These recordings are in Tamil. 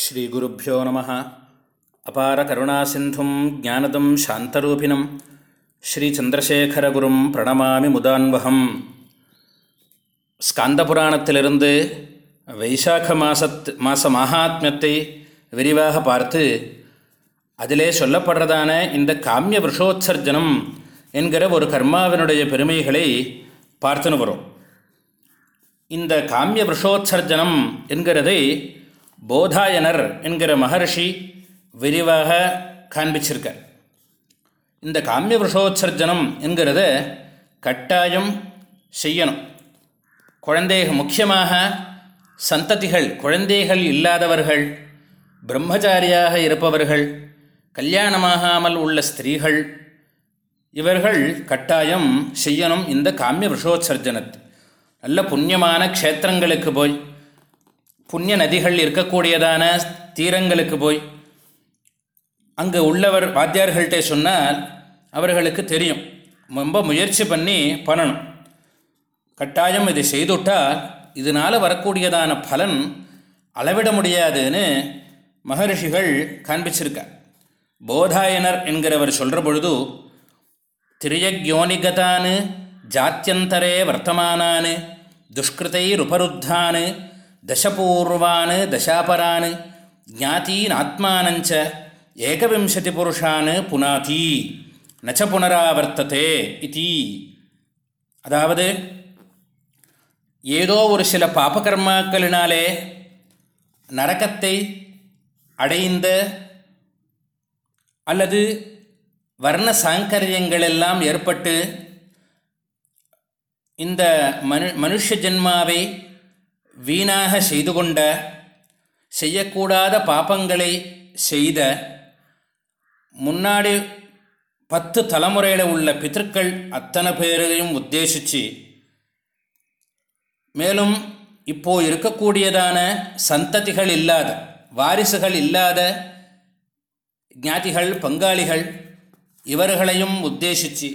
ஸ்ரீகுருப்போ நம. அபார கருணாசிந்தும் ஜானதம் சாந்தரூபிணம். ஸ்ரீச்சந்திரசேகரகுரும் பிரணமாமி முதான்வகம். ஸ்காந்தபுராணத்திலிருந்து வைசாக மாசத் மாச மகாத்மியத்தை விரிவாக பார்த்து அதிலே சொல்லப்படுறதான இந்த காமிய விஷோத்சர்ஜனம் என்கிற ஒரு கர்மாவினுடைய பெருமைகளை பார்த்துன்னு வரும். இந்த காமிய விஷோத்சர்ஜனம் என்கிறதை போதாயனர் என்கிற மகர்ஷி விரிவாக காண்பிச்சிருக்கார். இந்த காமிய விஷோத்சர்ஜனம் என்கிறத கட்டாயம் செய்யணும். குழந்தைகள் முக்கியமாக சந்ததிகள் குழந்தைகள் இல்லாதவர்கள் பிரம்மச்சாரியாக இருப்பவர்கள் கல்யாணமாகாமல் உள்ள ஸ்திரீகள் இவர்கள் கட்டாயம் செய்யணும் இந்த காமிய விஷோத்சர்ஜனத்தை நல்ல புண்ணியமான க்ஷேத்திரங்களுக்கு போய் புண்ணிய நதிகள் இருக்கக்கூடியதான தீரங்களுக்கு போய் அங்கே உள்ளவர் வாத்தியார்கள்ட்ட சொன்னால் அவர்களுக்கு தெரியும். ரொம்ப முயற்சி பண்ணி பண்ணணும். கட்டாயம் இதை செய்துவிட்டால் இதனால் வரக்கூடியதான பலன் அளவிட முடியாதுன்னு மகரிஷிகள் காண்பிச்சிருக்கார். போதாயனர் என்கிறவர் சொல்கிற பொழுது திரியக்யோனிகதானு ஜாத்தியந்தரே வர்த்தமானானு துஷ்கிருத்தை ருபருத்தானு தசபூர்வான் தசாபரான் ஜாத்தீன் ஆத்மானஞ்ச ஏகவிம்சதி புருஷான் புனாதி நச்ச புனராவர்த்ததே இதி. அதாவது ஏதோ ஒரு சில பாபகர்மாக்களினாலே நரகத்தை அடைந்த அல்லது வர்ண சாங்கரியங்கள் எல்லாம் ஏற்பட்டு இந்த மனு மனுஷ ஜென்மாவை வீணாக செய்து கொண்ட செய்யக்கூடாத பாப்பங்களை செய்த முன்னாடி பத்து தலைமுறையில் உள்ள பித்தர்கள் அத்தனை பேரையும் உத்தேசித்து மேலும் இப்போது இருக்கக்கூடியதான சந்ததிகள் இல்லாத வாரிசுகள் இல்லாத ஞாதிகள் பங்காளிகள் இவர்களையும் உத்தேசித்து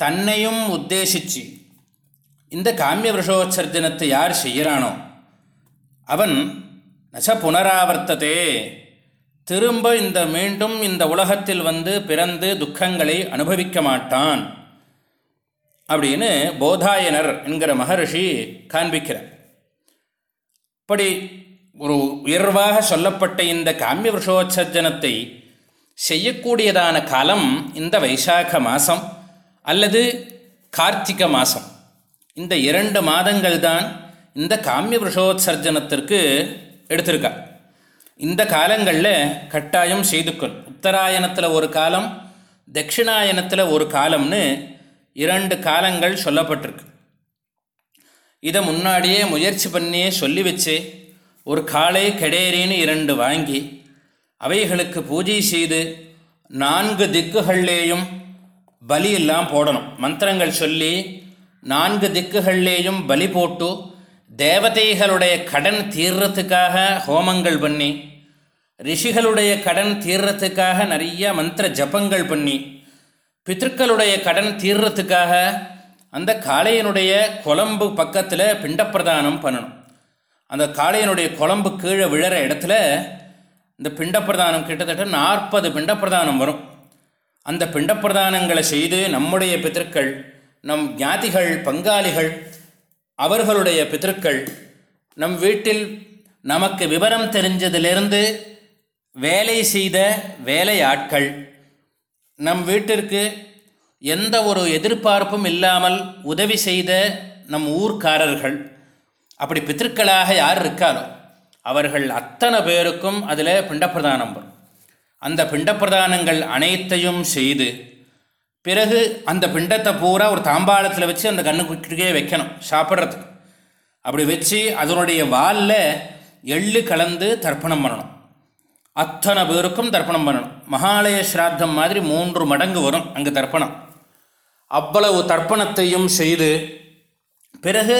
தன்னையும் உத்தேசித்து இந்த காமிய விஷோத்சர்ஜனத்தை யார் செய்கிறானோ அவன் நச புனராவர்த்ததே. திரும்ப இந்த மீண்டும் இந்த உலகத்தில் வந்து பிறந்து துக்கங்களை அனுபவிக்க மாட்டான் அப்படின்னு போதாயனர் என்கிற மகரிஷி காண்பிக்கிறார். இப்படி ஒரு உயர்வாக சொல்லப்பட்ட இந்த காமிய விஷோத்சர்ஜனத்தை செய்யக்கூடியதான காலம் இந்த வைசாக மாதம் அல்லது கார்த்திகை மாதம் இந்த இரண்டு மாதங்கள் தான் இந்த காமிய புருஷோத்சர்ஜனத்திற்கு எடுத்திருக்கா. இந்த காலங்களில் கட்டாயம் செய்துக்கணும் உத்தராயணத்தில் ஒரு காலம் தட்சிணாயனத்தில் ஒரு காலம்னு இரண்டு காலங்கள் சொல்லப்பட்டிருக்கு. இதை முன்னாடியே முயற்சி பண்ணியே சொல்லி வச்சு ஒரு காலை கெடேரின்னு இரண்டு வாங்கி அவைகளுக்கு பூஜை செய்து நான்கு திக்குகள்லேயும் பலியெல்லாம் போடணும். மந்திரங்கள் சொல்லி நான்கு திக்குகள்லேயும் பலி போட்டு தேவதைகளுடைய கடன் தீர்றத்துக்காக ஹோமங்கள் பண்ணி ரிஷிகளுடைய கடன் தீர்றத்துக்காக நிறைய மந்திர ஜபங்கள் பண்ணி பித்திருக்களுடைய கடன் தீர்றத்துக்காக அந்த காளையனுடைய குழம்பு பக்கத்தில் பிண்டப்பிரதானம் பண்ணணும். அந்த காளையனுடைய குழம்பு கீழே விழற இடத்துல இந்த பிண்டப்பிரதானம் கிட்டத்தட்ட நாற்பது பிண்டப்பிரதானம் வரும். அந்த பிண்டப்பிரதானங்களை செய்து நம்முடைய பித்திருக்கள் நம் ஞாதிகள் பங்காளிகள் அவர்களுடைய பித்திருக்கள் நம் வீட்டில் நமக்கு விவரம் தெரிஞ்சதிலிருந்து வேலை செய்த வேலையாட்கள் நம் வீட்டிற்கு எந்த ஒரு எதிர்பார்ப்பும் இல்லாமல் உதவி செய்த நம் ஊர்க்காரர்கள். அப்படி பித்திருக்களாக யார் இருக்காரோ அவர்கள் அத்தனை பேருக்கும் அதில் பிண்டப்பிரதானம் வரும். அந்த பிண்டப்பிரதானங்கள் அனைத்தையும் செய்து பிறகு அந்த பிண்டத்தை பூரா ஒரு தாம்பாளத்தில் வச்சு அந்த கண்ணுக்குட்டிக்கே வைக்கணும் சாப்பிட்றதுக்கு. அப்படி வச்சு அதனுடைய வாலில் எள்ளு கலந்து தர்ப்பணம் பண்ணணும். அத்தனை பேருக்கும் தர்ப்பணம் பண்ணணும். மகாலய ஸ்ராத்தம் மாதிரி மூன்று மடங்கு வரும் அங்கே தர்ப்பணம். அவ்வளவு தர்ப்பணத்தையும் செய்து பிறகு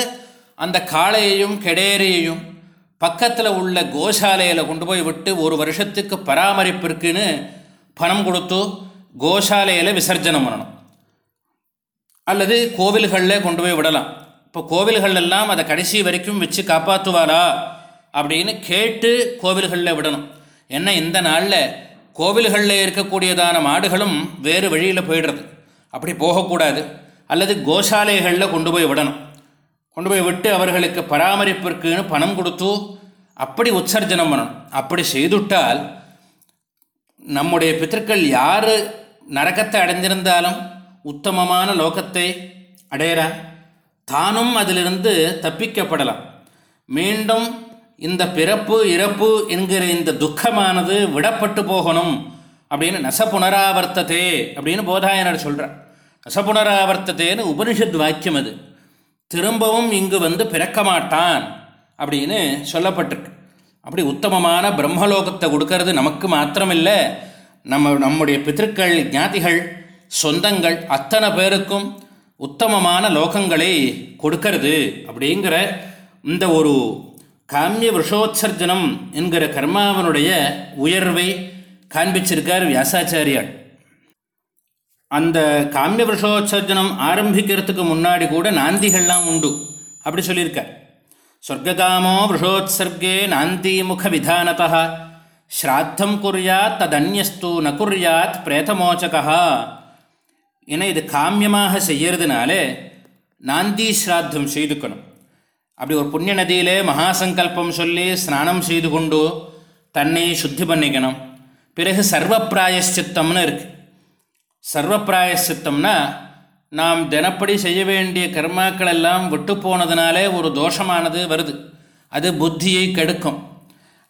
அந்த காளையையும் கெடேரியையும் பக்கத்தில் உள்ள கோசாலையில் கொண்டு போய் விட்டு ஒரு வருஷத்துக்கு பராமரிப்பிற்குன்னு பணம் கொடுத்து கோஷாலையில் விசர்ஜனம் பண்ணணும். அல்லது கோவில்களில் கொண்டு போய் விடலாம். இப்போ கோவில்கள் எல்லாம் அதை கடைசி வரைக்கும் வச்சு காப்பாற்றுவாரா அப்படின்னு கேட்டு கோவில்களில் விடணும். ஏன்னா இந்த நாளில் கோவில்களில் இருக்கக்கூடியதான மாடுகளும் வேறு வழியில் போயிடுறது. அப்படி போகக்கூடாது. அல்லது கோஷாலைகளில் கொண்டு போய் விடணும். கொண்டு போய் விட்டு அவர்களுக்கு பராமரிப்பிற்குன்னு பணம் கொடுத்து அப்படி உற்சர்ஜனம் பண்ணணும். அப்படி செய்துவிட்டால் நம்முடைய பித்தர்கள் யார் நரகத்தை அடைந்திருந்தாலும் உத்தமமான லோகத்தை அடையிறா. தானும் அதிலிருந்து தப்பிக்கப்படலாம். மீண்டும் இந்த பிறப்பு இறப்பு என்கிற இந்த துக்கமானது விடப்பட்டு போகணும் அப்படின்னு நசப்புனராவர்த்ததே அப்படின்னு போதாயனர் சொல்கிறார் நசபுனராவர்த்ததேன்னு உபனிஷத் வாக்கியம் அது. திரும்பவும் இங்கு வந்து பிறக்க மாட்டான் அப்படின்னு சொல்லப்பட்டிருக்கு. அப்படி உத்தமமான பிரம்மலோகத்தை கொடுக்கறது நமக்கு மாத்திரமில்லை நம்ம நம்முடைய பித்திருக்கள் ஞாதிகள் சொந்தங்கள் அத்தனை பேருக்கும் உத்தமமான லோகங்களை கொடுக்கறது அப்படிங்கிற இந்த ஒரு காமிய விஷோத்சர்ஜனம் என்கிற கர்மாவனுடைய உயர்வை காண்பிச்சிருக்கார் வியாசாச்சாரியார். அந்த காமிய விஷோத்சர்ஜனம் ஆரம்பிக்கிறதுக்கு முன்னாடி கூட நாந்திகள்லாம் உண்டு அப்படி சொல்லியிருக்கார். சொர்க்ககாமோ விஷோத்சர்கே நாந்திமுக விதானதா ஸ்ராத்தம் குறியாத் ததன்யஸ்து ந குறியாத் பிரேதமோச்சகா ஏன்னா இது காமியமாக செய்யறதுனாலே நாந்தி ஸ்ராத்தம் செய்துக்கணும். அப்படி ஒரு புண்ணிய நதியிலே மகாசங்கல்பம் சொல்லி ஸ்நானம் செய்து கொண்டு தன்னை சுத்தி பண்ணிக்கணும். பிறகு சர்வ பிராயஷ்சித்தம்னு இருக்குது சர்வ பிராயஷ்சித்தம்னா நாம் தினப்படி செய்ய வேண்டிய கர்மாக்கள் எல்லாம் விட்டு போனதுனாலே ஒரு தோஷமானது வருது. அது புத்தியை கெடுக்கும்.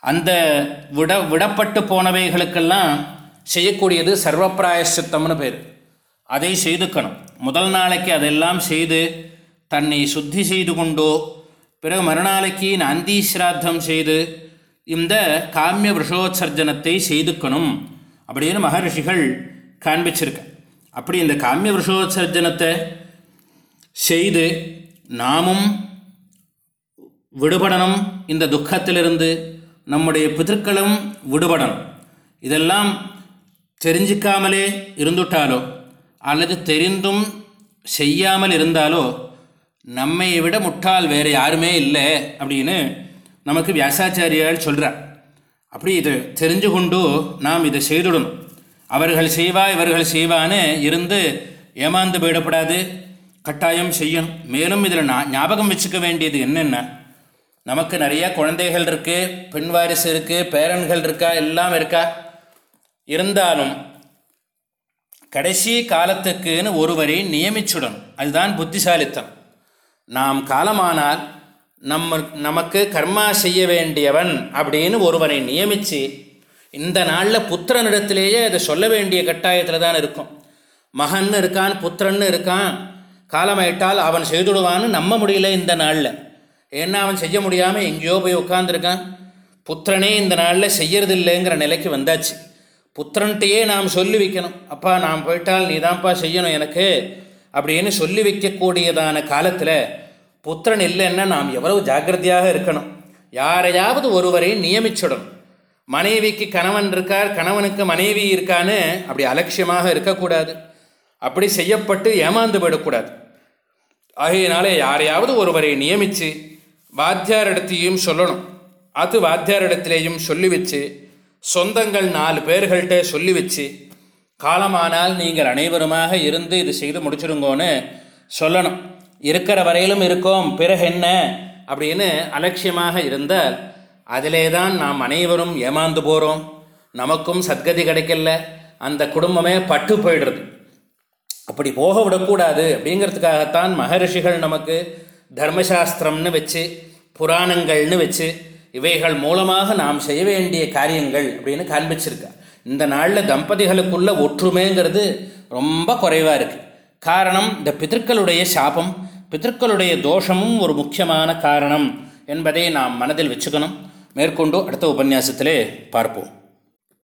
அந்த விட விடப்பட்டு போனவைகளுக்கெல்லாம் செய்யக்கூடியது சர்வப்பிராயசித்தம்னு பேர். அதை செய்துக்கணும். முதல் நாளைக்கு அதெல்லாம் செய்து தன்னை சுத்தி செய்து கொண்டோ பிறகு மறுநாளைக்கு நந்தி சிராத்தம் செய்து இந்த காமிய விஷோத்சர்ஜனத்தை செய்துக்கணும் அப்படின்னு மகரிஷிகள் காண்பிச்சிருக்க. அப்படி இந்த காமிய விஷோத்சர்ஜனத்தை செய்து நாமும் விடுபடணும். இந்த துக்கத்திலிருந்து நம்முடைய பிதற்களும் விடுபடணும். இதெல்லாம் தெரிஞ்சிக்காமலே இருந்துட்டாலோ அல்லது தெரிந்தும் செய்யாமல் இருந்தாலோ நம்மை விட முட்டால் வேறு யாருமே இல்லை அப்படின்னு நமக்கு வியாசாச்சாரியால் சொல்கிறார் அப்படி இது தெரிஞ்சு கொண்டு நாம் இதை செய்துடணும். அவர்கள் செய்வா இவர்கள் செய்வான்னு இருந்து ஏமாந்து போயிடப்படாது. கட்டாயம் செய்யணும். மேலும் இதில் நான் ஞாபகம் வச்சுக்க வேண்டியது என்னென்ன நமக்கு நிறைய குழந்தைகள் இருக்குது பெண் வாரிசு இருக்குது பேரன்கள் இருக்கா எல்லாம் இருக்கா? இருந்தாலும் கடைசி காலத்துக்குன்னு ஒருவரை நியமிச்சுடணும். அதுதான் புத்திசாலித்தனம் நாம் காலமானால் நம்ம நமக்கு கர்மா செய்ய வேண்டியவன் அப்படின்னு ஒருவனை நியமித்து இந்த நாளில் புத்திரனிடத்திலேயே அதை சொல்ல வேண்டிய கட்டாயத்தில் தான் இருக்கும். மகன் இருக்கான் புத்திரன்னு இருக்கான் காலமாயிட்டால் அவன் செய்துடுவான்னு நம்ப முடியல இந்த நாளில். ஏன்னா அவன் செய்ய முடியாமல் எங்கேயோ போய் உட்காந்துருக்கான் புத்திரனே இந்த நாளில் செய்யறதில்லைங்கிற நிலைக்கு வந்தாச்சு. புத்திரன்ட்டையே நாம் சொல்லி வைக்கணும். அப்பா நாம் போயிட்டால் நீ தான்ப்பா செய்யணும் எனக்கு அப்படின்னு சொல்லி வைக்கக்கூடியதான காலத்தில் புத்திரன் இல்லைன்னா நாம் எவ்வளவு ஜாக்கிரதையாக இருக்கணும். யாரையாவது ஒருவரை நியமிச்சிடணும். மனைவிக்கு கணவன் இருக்கார் கணவனுக்கு மனைவி இருக்கான்னு அப்படி அலட்சியமாக இருக்கக்கூடாது. அப்படி செய்யப்பட்டு ஏமாந்து போயிடக்கூடாது. ஆகையினாலே யாரையாவது ஒருவரை நியமித்து வாத்தியாரிடத்தையும் சொல்லணும். அது வாத்தியாரிடத்திலேயும் சொல்லி வச்சு சொந்தங்கள் நாலு பேர்கள்ட்ட சொல்லி வச்சு காலமானால் நீங்கள் அனைவருமாக இருந்து இது செய்து முடிச்சிருங்கோன்னு சொல்லணும். இருக்கிற வரையிலும் இருக்கோம் பிறகு என்ன? அப்படின்னு அலட்சியமாக இருந்தால் அதிலே தான் நாம் அனைவரும் ஏமாந்து போகிறோம் நமக்கும் சத்கதி கிடைக்கல. அந்த குடும்பமே பட்டு போயிடுறது. அப்படி போக விடக்கூடாது அப்படிங்கிறதுக்காகத்தான் மகரிஷிகள் நமக்கு தர்மசாஸ்திரம்னு வச்சு புராணங்கள்னு வச்சு இவைகள் மூலமாக நாம் செய்ய வேண்டிய காரியங்கள் அப்படின்னு காண்பிச்சிருக்கா. இந்த நாளில் தம்பதிகளுக்குள்ள ஒற்றுமைங்கிறது ரொம்ப குறைவாக இருக்குது காரணம் இந்த பிதற்களுடைய சாபம் பிதற்களுடைய தோஷமும் ஒரு முக்கியமான காரணம் என்பதை நாம் மனதில் வச்சுக்கணும். மேற்கொண்டு அடுத்த உபன்யாசத்திலே பார்ப்போம்.